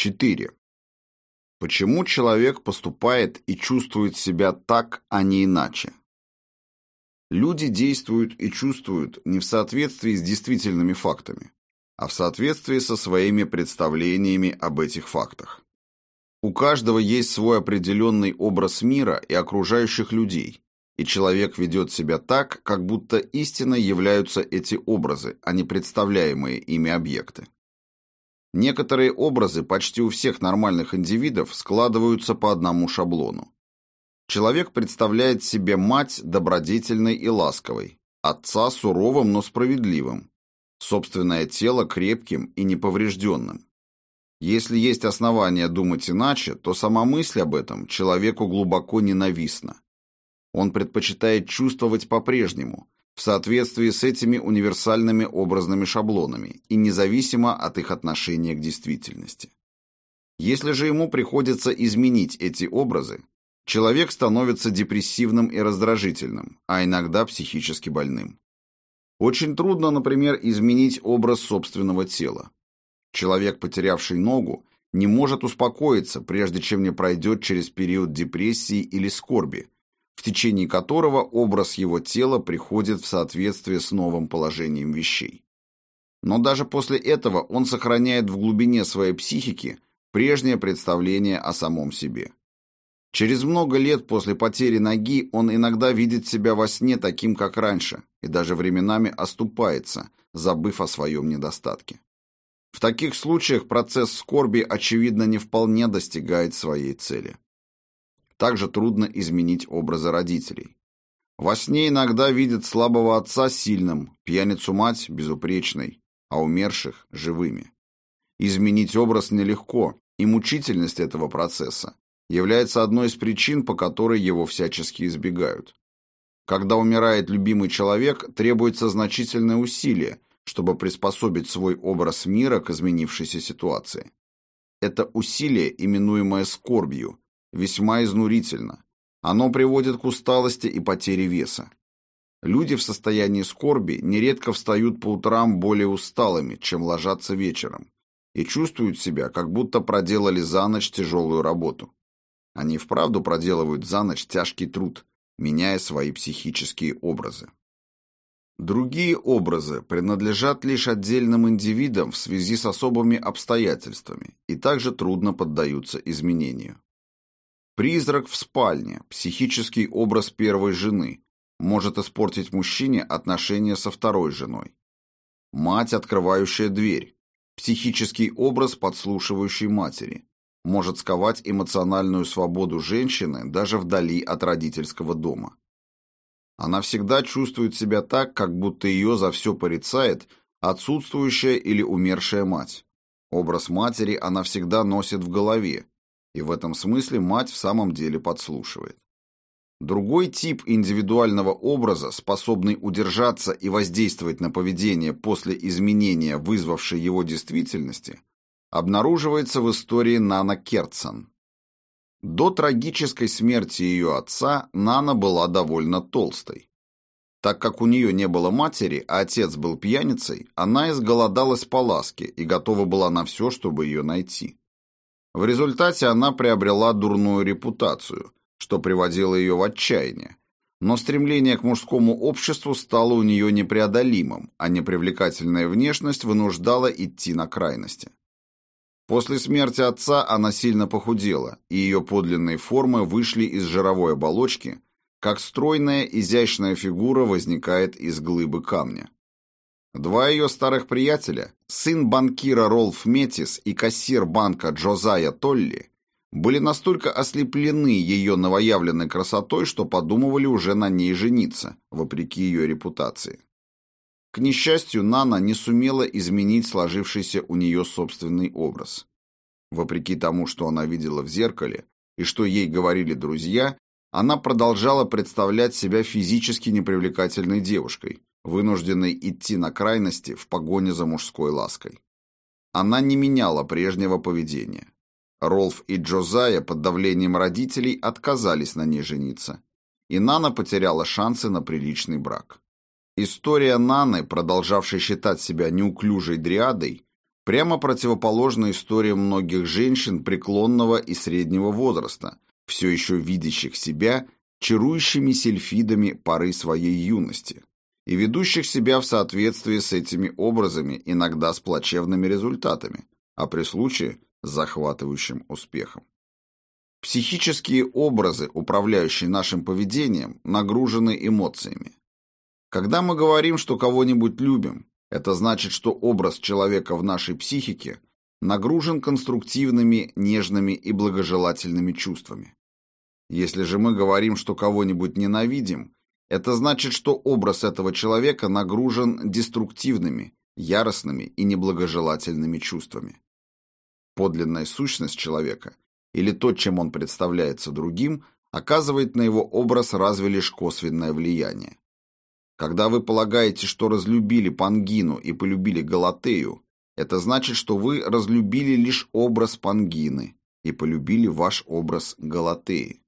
4. Почему человек поступает и чувствует себя так, а не иначе? Люди действуют и чувствуют не в соответствии с действительными фактами, а в соответствии со своими представлениями об этих фактах. У каждого есть свой определенный образ мира и окружающих людей, и человек ведет себя так, как будто истиной являются эти образы, а не представляемые ими объекты. Некоторые образы почти у всех нормальных индивидов складываются по одному шаблону. Человек представляет себе мать добродетельной и ласковой, отца суровым, но справедливым, собственное тело крепким и неповрежденным. Если есть основания думать иначе, то сама мысль об этом человеку глубоко ненавистна. Он предпочитает чувствовать по-прежнему, в соответствии с этими универсальными образными шаблонами и независимо от их отношения к действительности. Если же ему приходится изменить эти образы, человек становится депрессивным и раздражительным, а иногда психически больным. Очень трудно, например, изменить образ собственного тела. Человек, потерявший ногу, не может успокоиться, прежде чем не пройдет через период депрессии или скорби, в течение которого образ его тела приходит в соответствие с новым положением вещей. Но даже после этого он сохраняет в глубине своей психики прежнее представление о самом себе. Через много лет после потери ноги он иногда видит себя во сне таким, как раньше, и даже временами оступается, забыв о своем недостатке. В таких случаях процесс скорби, очевидно, не вполне достигает своей цели. Также трудно изменить образы родителей. Во сне иногда видят слабого отца сильным, пьяницу мать безупречной, а умерших живыми. Изменить образ нелегко, и мучительность этого процесса является одной из причин, по которой его всячески избегают. Когда умирает любимый человек, требуется значительное усилие, чтобы приспособить свой образ мира к изменившейся ситуации. Это усилие, именуемое скорбью, весьма изнурительно. Оно приводит к усталости и потере веса. Люди в состоянии скорби нередко встают по утрам более усталыми, чем ложатся вечером, и чувствуют себя, как будто проделали за ночь тяжелую работу. Они вправду проделывают за ночь тяжкий труд, меняя свои психические образы. Другие образы принадлежат лишь отдельным индивидам в связи с особыми обстоятельствами и также трудно поддаются изменению. Призрак в спальне, психический образ первой жены, может испортить мужчине отношения со второй женой. Мать, открывающая дверь, психический образ подслушивающей матери, может сковать эмоциональную свободу женщины даже вдали от родительского дома. Она всегда чувствует себя так, как будто ее за все порицает отсутствующая или умершая мать. Образ матери она всегда носит в голове, и в этом смысле мать в самом деле подслушивает. Другой тип индивидуального образа, способный удержаться и воздействовать на поведение после изменения, вызвавшей его действительности, обнаруживается в истории Нана Керцен. До трагической смерти ее отца Нана была довольно толстой. Так как у нее не было матери, а отец был пьяницей, она изголодалась по ласке и готова была на все, чтобы ее найти. В результате она приобрела дурную репутацию, что приводило ее в отчаяние. Но стремление к мужскому обществу стало у нее непреодолимым, а непривлекательная внешность вынуждала идти на крайности. После смерти отца она сильно похудела, и ее подлинные формы вышли из жировой оболочки, как стройная изящная фигура возникает из глыбы камня. Два ее старых приятеля, сын банкира Ролф Метис и кассир банка Джозая Толли, были настолько ослеплены ее новоявленной красотой, что подумывали уже на ней жениться, вопреки ее репутации. К несчастью, Нана не сумела изменить сложившийся у нее собственный образ. Вопреки тому, что она видела в зеркале и что ей говорили друзья, она продолжала представлять себя физически непривлекательной девушкой, вынужденной идти на крайности в погоне за мужской лаской. Она не меняла прежнего поведения. Ролф и Джозая под давлением родителей отказались на ней жениться, и Нана потеряла шансы на приличный брак. История Наны, продолжавшей считать себя неуклюжей дриадой, Прямо противоположна история многих женщин преклонного и среднего возраста, все еще видящих себя чарующими сельфидами поры своей юности и ведущих себя в соответствии с этими образами иногда с плачевными результатами, а при случае с захватывающим успехом. Психические образы, управляющие нашим поведением, нагружены эмоциями. Когда мы говорим, что кого-нибудь любим, это значит, что образ человека в нашей психике нагружен конструктивными, нежными и благожелательными чувствами. Если же мы говорим, что кого-нибудь ненавидим, это значит, что образ этого человека нагружен деструктивными, яростными и неблагожелательными чувствами. Подлинная сущность человека, или то, чем он представляется другим, оказывает на его образ разве лишь косвенное влияние. Когда вы полагаете, что разлюбили Пангину и полюбили Галатею, это значит, что вы разлюбили лишь образ Пангины и полюбили ваш образ Галатеи.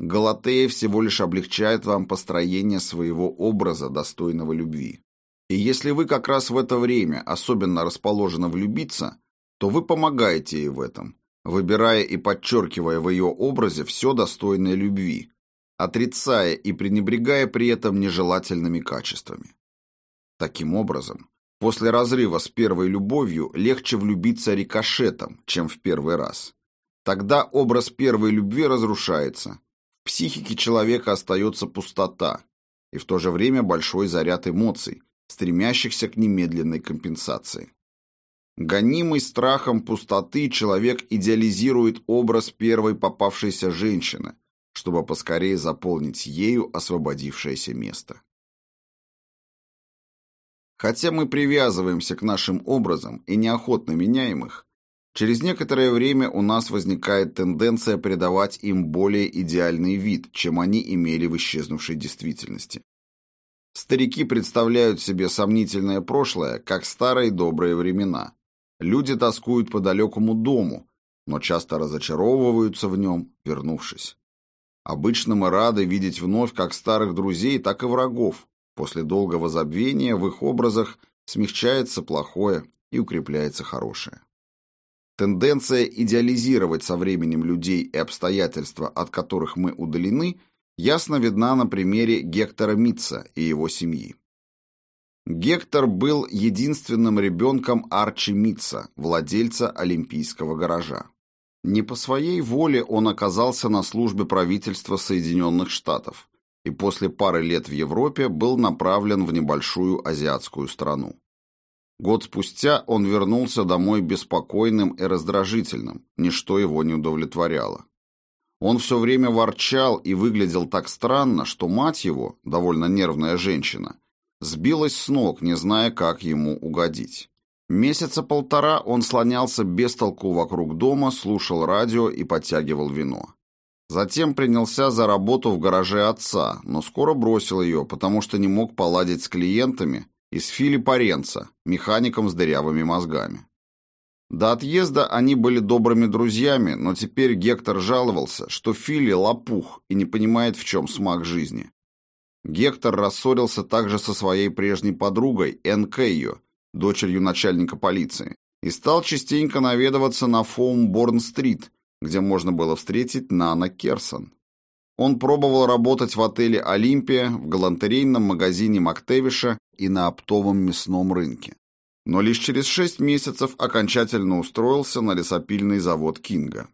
Галатея всего лишь облегчает вам построение своего образа, достойного любви. И если вы как раз в это время особенно расположены влюбиться, то вы помогаете ей в этом, выбирая и подчеркивая в ее образе все достойное любви, отрицая и пренебрегая при этом нежелательными качествами. Таким образом, после разрыва с первой любовью легче влюбиться рикошетом, чем в первый раз. Тогда образ первой любви разрушается, психике человека остается пустота и в то же время большой заряд эмоций, стремящихся к немедленной компенсации. Гонимый страхом пустоты человек идеализирует образ первой попавшейся женщины, чтобы поскорее заполнить ею освободившееся место. Хотя мы привязываемся к нашим образам и неохотно меняем их, через некоторое время у нас возникает тенденция придавать им более идеальный вид, чем они имели в исчезнувшей действительности. Старики представляют себе сомнительное прошлое, как старые добрые времена. Люди тоскуют по далекому дому, но часто разочаровываются в нем, вернувшись. Обычно мы рады видеть вновь как старых друзей, так и врагов. После долгого забвения в их образах смягчается плохое и укрепляется хорошее. Тенденция идеализировать со временем людей и обстоятельства, от которых мы удалены, ясно видна на примере Гектора Митца и его семьи. Гектор был единственным ребенком Арчи Митца, владельца Олимпийского гаража. Не по своей воле он оказался на службе правительства Соединенных Штатов и после пары лет в Европе был направлен в небольшую азиатскую страну. Год спустя он вернулся домой беспокойным и раздражительным, ничто его не удовлетворяло. Он все время ворчал и выглядел так странно, что мать его, довольно нервная женщина, сбилась с ног, не зная, как ему угодить. Месяца полтора он слонялся без толку вокруг дома, слушал радио и подтягивал вино. Затем принялся за работу в гараже отца, но скоро бросил ее, потому что не мог поладить с клиентами и с Фили Паренца, механиком с дырявыми мозгами. До отъезда они были добрыми друзьями, но теперь Гектор жаловался, что Фили лопух и не понимает, в чем смак жизни. Гектор рассорился также со своей прежней подругой Энн Кэйо, дочерью начальника полиции, и стал частенько наведываться на Фоумборн-стрит, где можно было встретить Нана Керсон. Он пробовал работать в отеле «Олимпия», в галантерейном магазине Мактевиша и на оптовом мясном рынке. Но лишь через шесть месяцев окончательно устроился на лесопильный завод Кинга.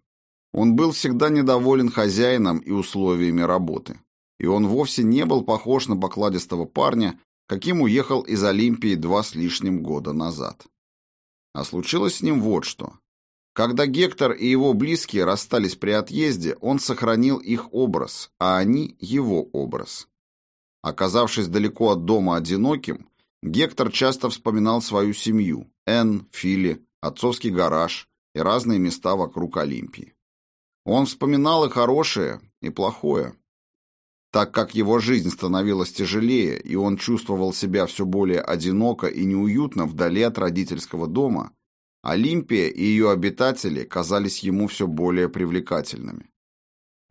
Он был всегда недоволен хозяином и условиями работы. И он вовсе не был похож на покладистого парня, каким уехал из Олимпии два с лишним года назад. А случилось с ним вот что. Когда Гектор и его близкие расстались при отъезде, он сохранил их образ, а они – его образ. Оказавшись далеко от дома одиноким, Гектор часто вспоминал свою семью – Энн, Фили, отцовский гараж и разные места вокруг Олимпии. Он вспоминал и хорошее, и плохое. Так как его жизнь становилась тяжелее, и он чувствовал себя все более одиноко и неуютно вдали от родительского дома, Олимпия и ее обитатели казались ему все более привлекательными.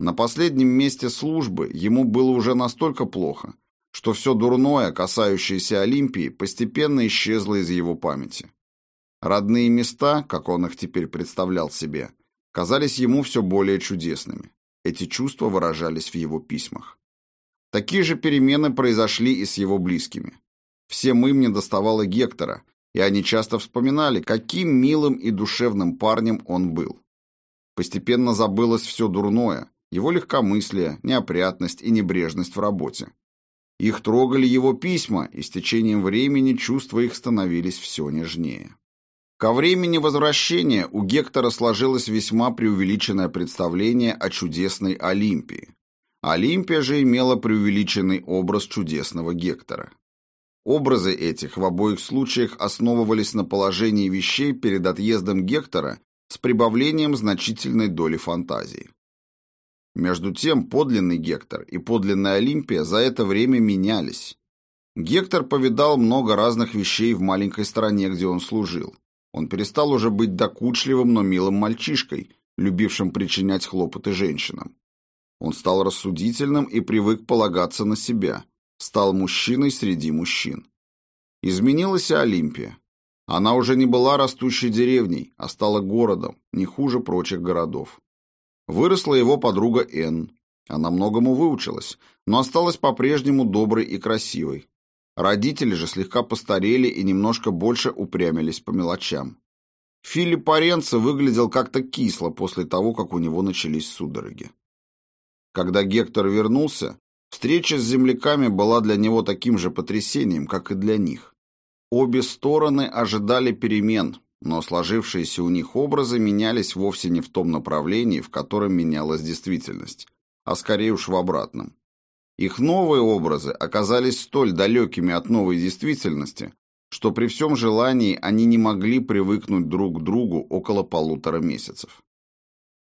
На последнем месте службы ему было уже настолько плохо, что все дурное, касающееся Олимпии, постепенно исчезло из его памяти. Родные места, как он их теперь представлял себе, казались ему все более чудесными. Эти чувства выражались в его письмах. Такие же перемены произошли и с его близкими. Всем им недоставало Гектора, и они часто вспоминали, каким милым и душевным парнем он был. Постепенно забылось все дурное, его легкомыслие, неопрятность и небрежность в работе. Их трогали его письма, и с течением времени чувства их становились все нежнее. Ко времени возвращения у Гектора сложилось весьма преувеличенное представление о чудесной Олимпии. Олимпия же имела преувеличенный образ чудесного Гектора. Образы этих в обоих случаях основывались на положении вещей перед отъездом Гектора с прибавлением значительной доли фантазии. Между тем подлинный Гектор и подлинная Олимпия за это время менялись. Гектор повидал много разных вещей в маленькой стране, где он служил. Он перестал уже быть докучливым, но милым мальчишкой, любившим причинять хлопоты женщинам. Он стал рассудительным и привык полагаться на себя, стал мужчиной среди мужчин. Изменилась и Олимпия. Она уже не была растущей деревней, а стала городом, не хуже прочих городов. Выросла его подруга Энн. Она многому выучилась, но осталась по-прежнему доброй и красивой, Родители же слегка постарели и немножко больше упрямились по мелочам. Филипп Паренцо выглядел как-то кисло после того, как у него начались судороги. Когда Гектор вернулся, встреча с земляками была для него таким же потрясением, как и для них. Обе стороны ожидали перемен, но сложившиеся у них образы менялись вовсе не в том направлении, в котором менялась действительность, а скорее уж в обратном. Их новые образы оказались столь далекими от новой действительности, что при всем желании они не могли привыкнуть друг к другу около полутора месяцев.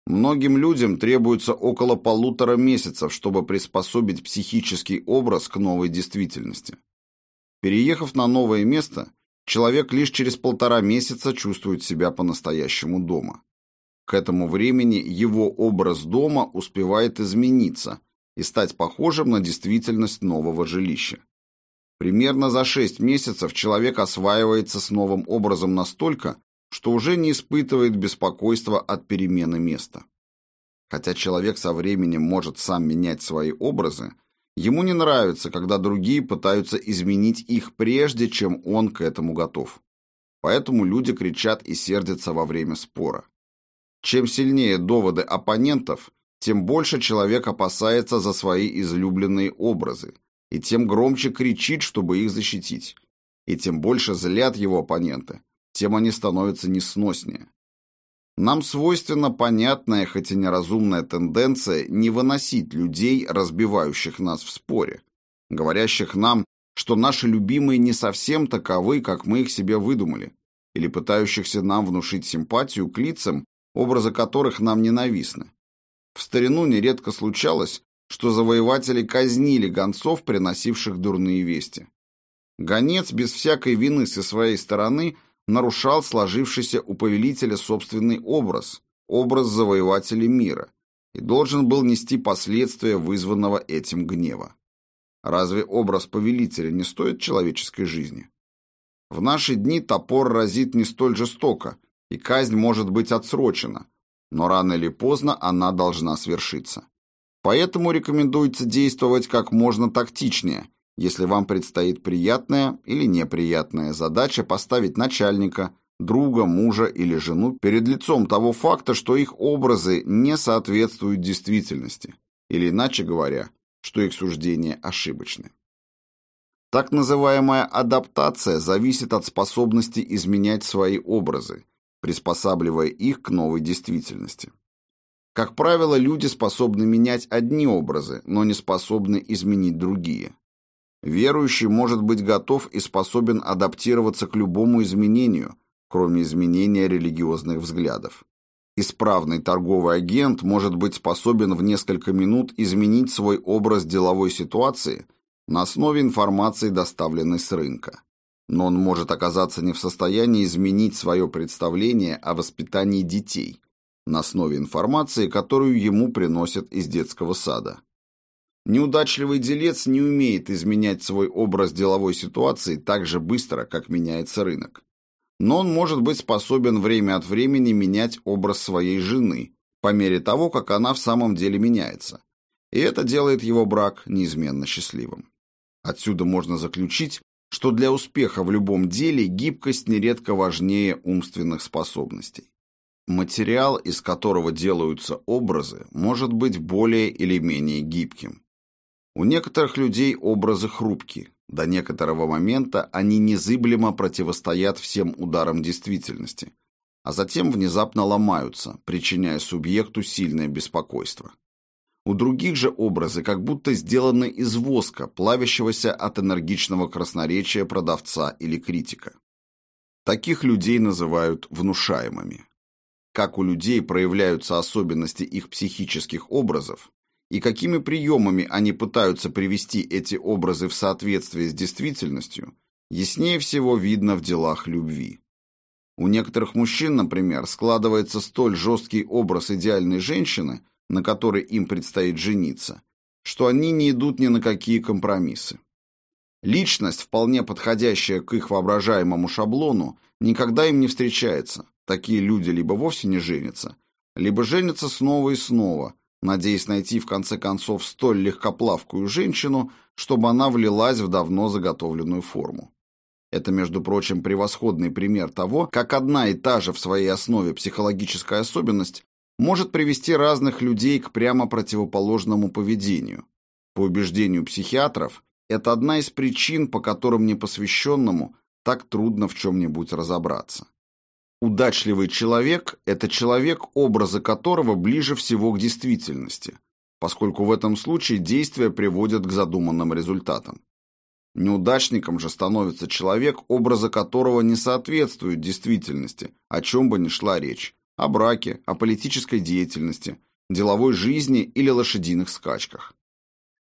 Многим людям требуется около полутора месяцев, чтобы приспособить психический образ к новой действительности. Переехав на новое место, человек лишь через полтора месяца чувствует себя по-настоящему дома. К этому времени его образ дома успевает измениться, и стать похожим на действительность нового жилища. Примерно за 6 месяцев человек осваивается с новым образом настолько, что уже не испытывает беспокойства от перемены места. Хотя человек со временем может сам менять свои образы, ему не нравится, когда другие пытаются изменить их прежде, чем он к этому готов. Поэтому люди кричат и сердятся во время спора. Чем сильнее доводы оппонентов, тем больше человек опасается за свои излюбленные образы, и тем громче кричит, чтобы их защитить. И тем больше злят его оппоненты, тем они становятся несноснее. Нам свойственна понятная, хоть и неразумная тенденция не выносить людей, разбивающих нас в споре, говорящих нам, что наши любимые не совсем таковы, как мы их себе выдумали, или пытающихся нам внушить симпатию к лицам, образы которых нам ненавистны. В старину нередко случалось, что завоеватели казнили гонцов, приносивших дурные вести. Гонец без всякой вины со своей стороны нарушал сложившийся у повелителя собственный образ, образ завоевателя мира, и должен был нести последствия вызванного этим гнева. Разве образ повелителя не стоит человеческой жизни? В наши дни топор разит не столь жестоко, и казнь может быть отсрочена, но рано или поздно она должна свершиться. Поэтому рекомендуется действовать как можно тактичнее, если вам предстоит приятная или неприятная задача поставить начальника, друга, мужа или жену перед лицом того факта, что их образы не соответствуют действительности, или иначе говоря, что их суждения ошибочны. Так называемая адаптация зависит от способности изменять свои образы, приспосабливая их к новой действительности. Как правило, люди способны менять одни образы, но не способны изменить другие. Верующий может быть готов и способен адаптироваться к любому изменению, кроме изменения религиозных взглядов. Исправный торговый агент может быть способен в несколько минут изменить свой образ деловой ситуации на основе информации, доставленной с рынка но он может оказаться не в состоянии изменить свое представление о воспитании детей на основе информации, которую ему приносят из детского сада. Неудачливый делец не умеет изменять свой образ деловой ситуации так же быстро, как меняется рынок. но он может быть способен время от времени менять образ своей жены, по мере того, как она в самом деле меняется. И это делает его брак неизменно счастливым. Отсюда можно заключить, что для успеха в любом деле гибкость нередко важнее умственных способностей. Материал, из которого делаются образы, может быть более или менее гибким. У некоторых людей образы хрупки, до некоторого момента они незыблемо противостоят всем ударам действительности, а затем внезапно ломаются, причиняя субъекту сильное беспокойство. У других же образы как будто сделаны из воска, плавящегося от энергичного красноречия продавца или критика. Таких людей называют внушаемыми. Как у людей проявляются особенности их психических образов, и какими приемами они пытаются привести эти образы в соответствие с действительностью, яснее всего видно в делах любви. У некоторых мужчин, например, складывается столь жесткий образ идеальной женщины, на которой им предстоит жениться, что они не идут ни на какие компромиссы. Личность, вполне подходящая к их воображаемому шаблону, никогда им не встречается. Такие люди либо вовсе не женятся, либо женятся снова и снова – надеясь найти в конце концов столь легкоплавкую женщину, чтобы она влилась в давно заготовленную форму. Это, между прочим, превосходный пример того, как одна и та же в своей основе психологическая особенность может привести разных людей к прямо противоположному поведению. По убеждению психиатров, это одна из причин, по которым непосвященному так трудно в чем-нибудь разобраться. Удачливый человек – это человек, образы которого ближе всего к действительности, поскольку в этом случае действия приводят к задуманным результатам. Неудачником же становится человек, образы которого не соответствуют действительности, о чем бы ни шла речь – о браке, о политической деятельности, деловой жизни или лошадиных скачках.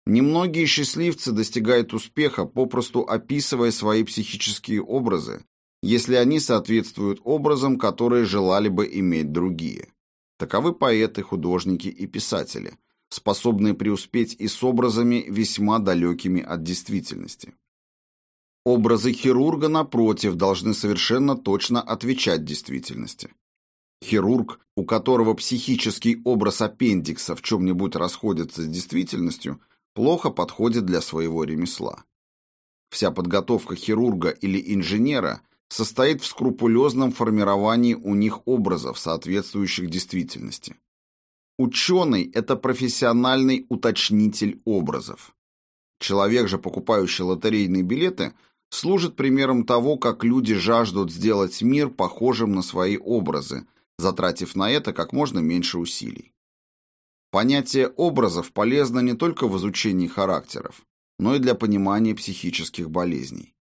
Немногие счастливцы достигают успеха, попросту описывая свои психические образы если они соответствуют образам, которые желали бы иметь другие. Таковы поэты, художники и писатели, способные преуспеть и с образами весьма далекими от действительности. Образы хирурга, напротив, должны совершенно точно отвечать действительности. Хирург, у которого психический образ аппендикса в чем-нибудь расходится с действительностью, плохо подходит для своего ремесла. Вся подготовка хирурга или инженера состоит в скрупулезном формировании у них образов, соответствующих действительности. Ученый – это профессиональный уточнитель образов. Человек же, покупающий лотерейные билеты, служит примером того, как люди жаждут сделать мир похожим на свои образы, затратив на это как можно меньше усилий. Понятие образов полезно не только в изучении характеров, но и для понимания психических болезней.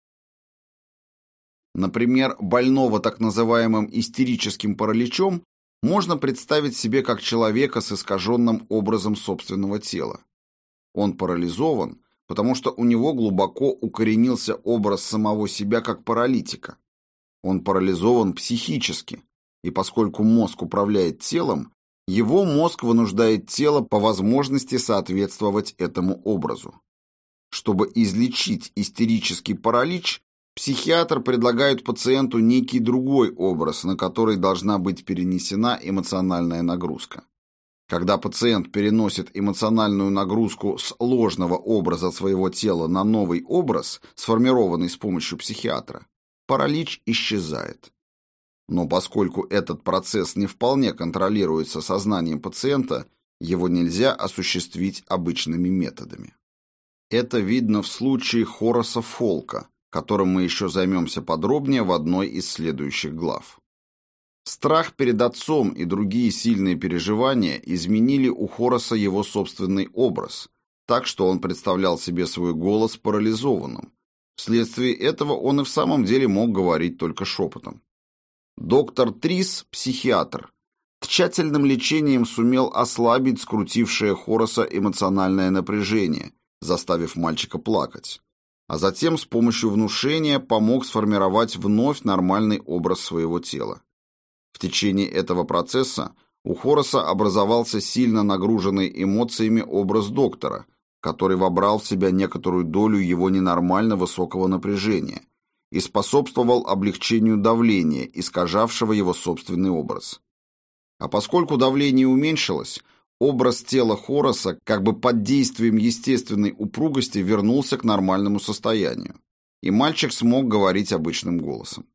Например, больного так называемым истерическим параличом можно представить себе как человека с искаженным образом собственного тела. Он парализован, потому что у него глубоко укоренился образ самого себя как паралитика. Он парализован психически, и поскольку мозг управляет телом, его мозг вынуждает тело по возможности соответствовать этому образу. Чтобы излечить истерический паралич, Психиатр предлагает пациенту некий другой образ, на который должна быть перенесена эмоциональная нагрузка. Когда пациент переносит эмоциональную нагрузку с ложного образа своего тела на новый образ, сформированный с помощью психиатра, паралич исчезает. Но поскольку этот процесс не вполне контролируется сознанием пациента, его нельзя осуществить обычными методами. Это видно в случае Хораса Фолка, которым мы еще займемся подробнее в одной из следующих глав. Страх перед отцом и другие сильные переживания изменили у Хороса его собственный образ, так что он представлял себе свой голос парализованным. Вследствие этого он и в самом деле мог говорить только шепотом. Доктор Трис, психиатр, тщательным лечением сумел ослабить скрутившее Хороса эмоциональное напряжение, заставив мальчика плакать а затем с помощью внушения помог сформировать вновь нормальный образ своего тела. В течение этого процесса у Хороса образовался сильно нагруженный эмоциями образ доктора, который вобрал в себя некоторую долю его ненормально высокого напряжения и способствовал облегчению давления, искажавшего его собственный образ. А поскольку давление уменьшилось, образ тела Хороса как бы под действием естественной упругости вернулся к нормальному состоянию, и мальчик смог говорить обычным голосом.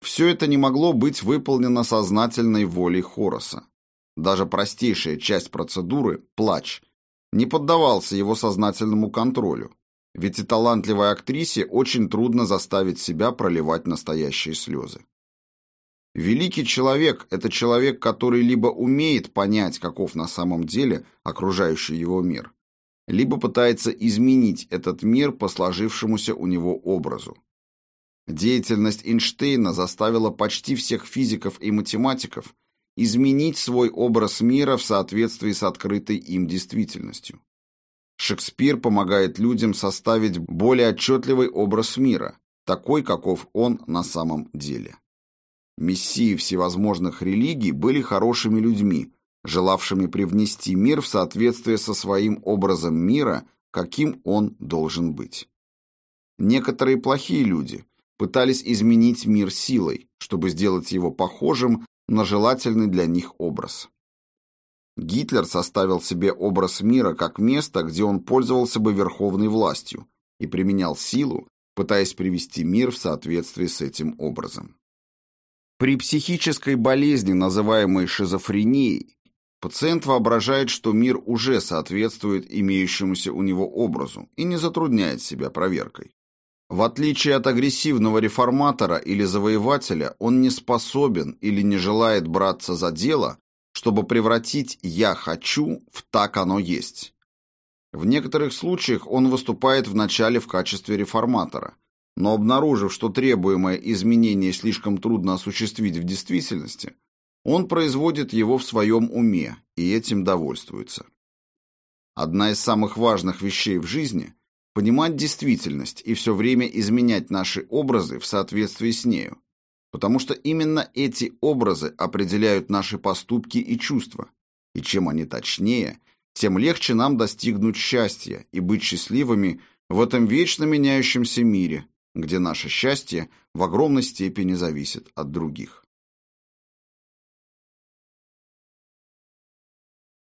Все это не могло быть выполнено сознательной волей Хороса. Даже простейшая часть процедуры, плач, не поддавался его сознательному контролю, ведь и талантливой актрисе очень трудно заставить себя проливать настоящие слезы. Великий человек – это человек, который либо умеет понять, каков на самом деле окружающий его мир, либо пытается изменить этот мир по сложившемуся у него образу. Деятельность Эйнштейна заставила почти всех физиков и математиков изменить свой образ мира в соответствии с открытой им действительностью. Шекспир помогает людям составить более отчетливый образ мира, такой, каков он на самом деле. Мессии всевозможных религий были хорошими людьми, желавшими привнести мир в соответствие со своим образом мира, каким он должен быть. Некоторые плохие люди пытались изменить мир силой, чтобы сделать его похожим на желательный для них образ. Гитлер составил себе образ мира как место, где он пользовался бы верховной властью и применял силу, пытаясь привести мир в соответствии с этим образом. При психической болезни, называемой шизофренией, пациент воображает, что мир уже соответствует имеющемуся у него образу и не затрудняет себя проверкой. В отличие от агрессивного реформатора или завоевателя, он не способен или не желает браться за дело, чтобы превратить «я хочу» в «так оно есть». В некоторых случаях он выступает вначале в качестве реформатора, но обнаружив, что требуемое изменение слишком трудно осуществить в действительности, он производит его в своем уме и этим довольствуется. Одна из самых важных вещей в жизни – понимать действительность и все время изменять наши образы в соответствии с нею, потому что именно эти образы определяют наши поступки и чувства, и чем они точнее, тем легче нам достигнуть счастья и быть счастливыми в этом вечно меняющемся мире, где наше счастье в огромной степени зависит от других.